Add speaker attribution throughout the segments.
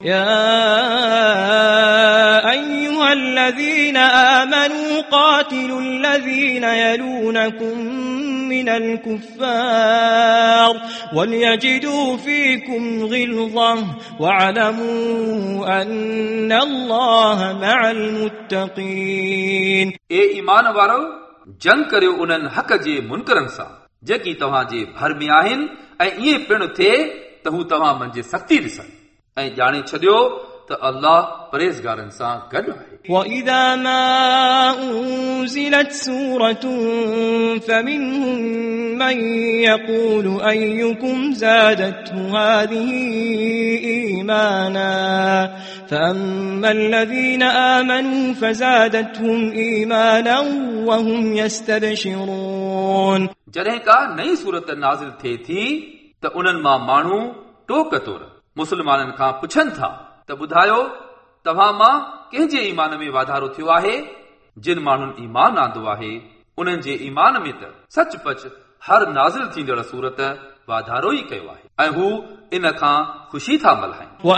Speaker 1: يا أيها الذين آمنوا قاتلوا الذين يلونكم من الكفار وليجدوا فيكم غلظة واعلموا أن الله مع المتقين.
Speaker 2: اي ايمان وارو جنگ ڪريو انهن حق جي منڪرن سان۔ جيڪي توهان جي ڀر ۾ آهن ۽ ائين پڻ ٿئي त هو توهان منهنجي سختی ڏسن ऐं ॼाणे छॾियो त अल्लाह परहेज़गारनि सां गॾु आहे
Speaker 1: وإذا ما أنزلت سورة فمنهم من يقول أيكم زادته هذه إيمانا فأما الذين آمنوا فزادتهم إيمانا وهم يستبشرون
Speaker 2: जॾहिं का नई सूरत नाज़िल थिए थी त उन्हनि मां माण्हू टोक तौर मुस्लमाननि खां पुछनि था त ॿुधायो तव्हां मां कंहिंजे ईमान में वाधारो थियो आहे जिन माण्हुनि ईमान आंदो आहे उन्हनि जे ईमान में त सच पच हर नाज़िल थींदड़ सूरत वाधारो ई कयो आहे ऐं हू इन खां ख़ुशी था मल्हाइनि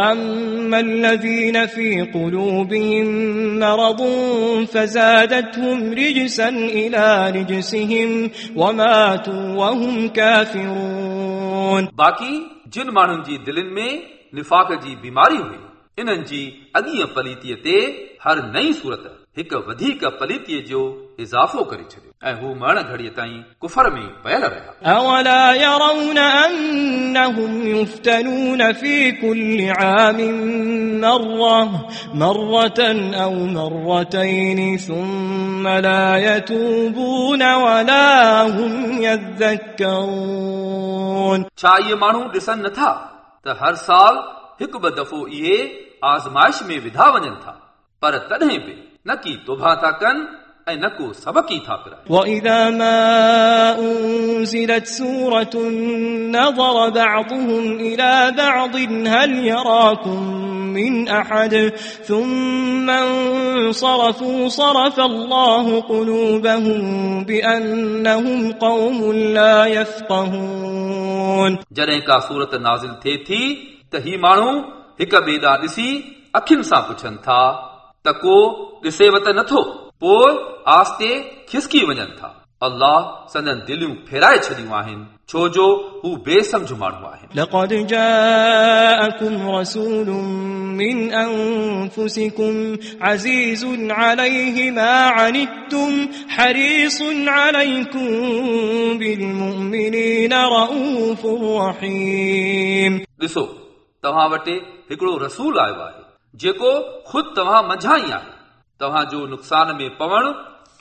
Speaker 2: बाक़ी जिन माण्हुनि जी दिलनि में निफ़ाक़ जी बीमारी हुई इन्हनि जी अॻीअ पलीतीअ ते हर नई सूरत हिकु वधीक पलीतीअ जो इज़ाफ़ो करे छॾियो ऐं हू मरण घड़ीअ ताईं कुफर में पयल रहिया
Speaker 1: أولا يرون أنهم يفتنون في كل عام مرة مرة أو مرتين ثم لا يتوبون ولا هم يذكرون
Speaker 2: छा इहे माण्हू ॾिसनि नथा त हर साल हिकु ॿ दफ़ो इहे आज़माइश में विधा वञनि था पर तॾहिं बि न की तोभा था कनि ऐं न को सबक ई था पिराइनि
Speaker 1: وإذا ما أنزلت سورة نظر بعضهم إلى بعض هل يراكم من أحد ثم انصرفوا صرف الله قلوبهم بأنهم قوم لا يفقهون
Speaker 2: जॾहिं का सूरत नाज़िल थिए थी त ही माण्हू हिक ॿिए ॾांहुं ॾिसी अखियुनि सां पुछनि था त को ॾिसेव त नथो पोइ आस्ते खिसकी वञनि था अल्लाह संदन दिलियूं फेराए छॾियूं आहिनि छो जो हू बेसमझ माण्हू आहिनि
Speaker 1: لقد جاءكم رسول من أنفسكم عزيز عليه ما عنتم حريص عليكم بالمؤمنين رؤوف رحيم
Speaker 2: ॾिसो तव्हां वटि हिकिड़ो रसूल आयो आहे जेको ख़ुदि तव्हां मंझां ई आहे तव्हां जो नुक़सान में पवण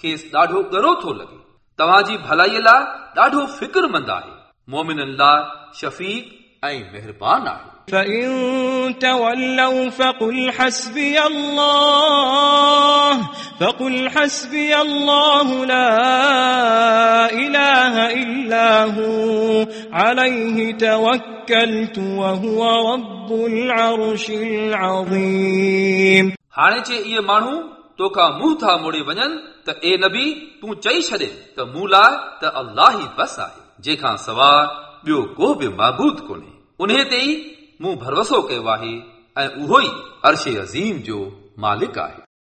Speaker 2: खेसि ॾाढो ॻरो थो लॻे तव्हांजी भलाईअ लाइ ॾाढो फ़िक्रमंद आहे मोमिननि लाइ शफ़ीक ऐं महिरबान आहे
Speaker 1: فإن تولوا فقل حسبي الله فقل حسبي الله لا إله إلا هو عليه توكلت وهو رب العرش العظيم
Speaker 2: हाणे चे इहे माण्हू तोखां मुंहुं था मोड़े वञनि, त ए नबी, तूं चई छॾे, त मूं लाइ त अलाह ई बस आहे जंहिंखां सवाइ ॿियो को बि महबूद कोन्हे। उन ते ई मूं भरोसो कयो आहे, ऐं उहो ई अर्श अज़ीम जो मालिक आहे।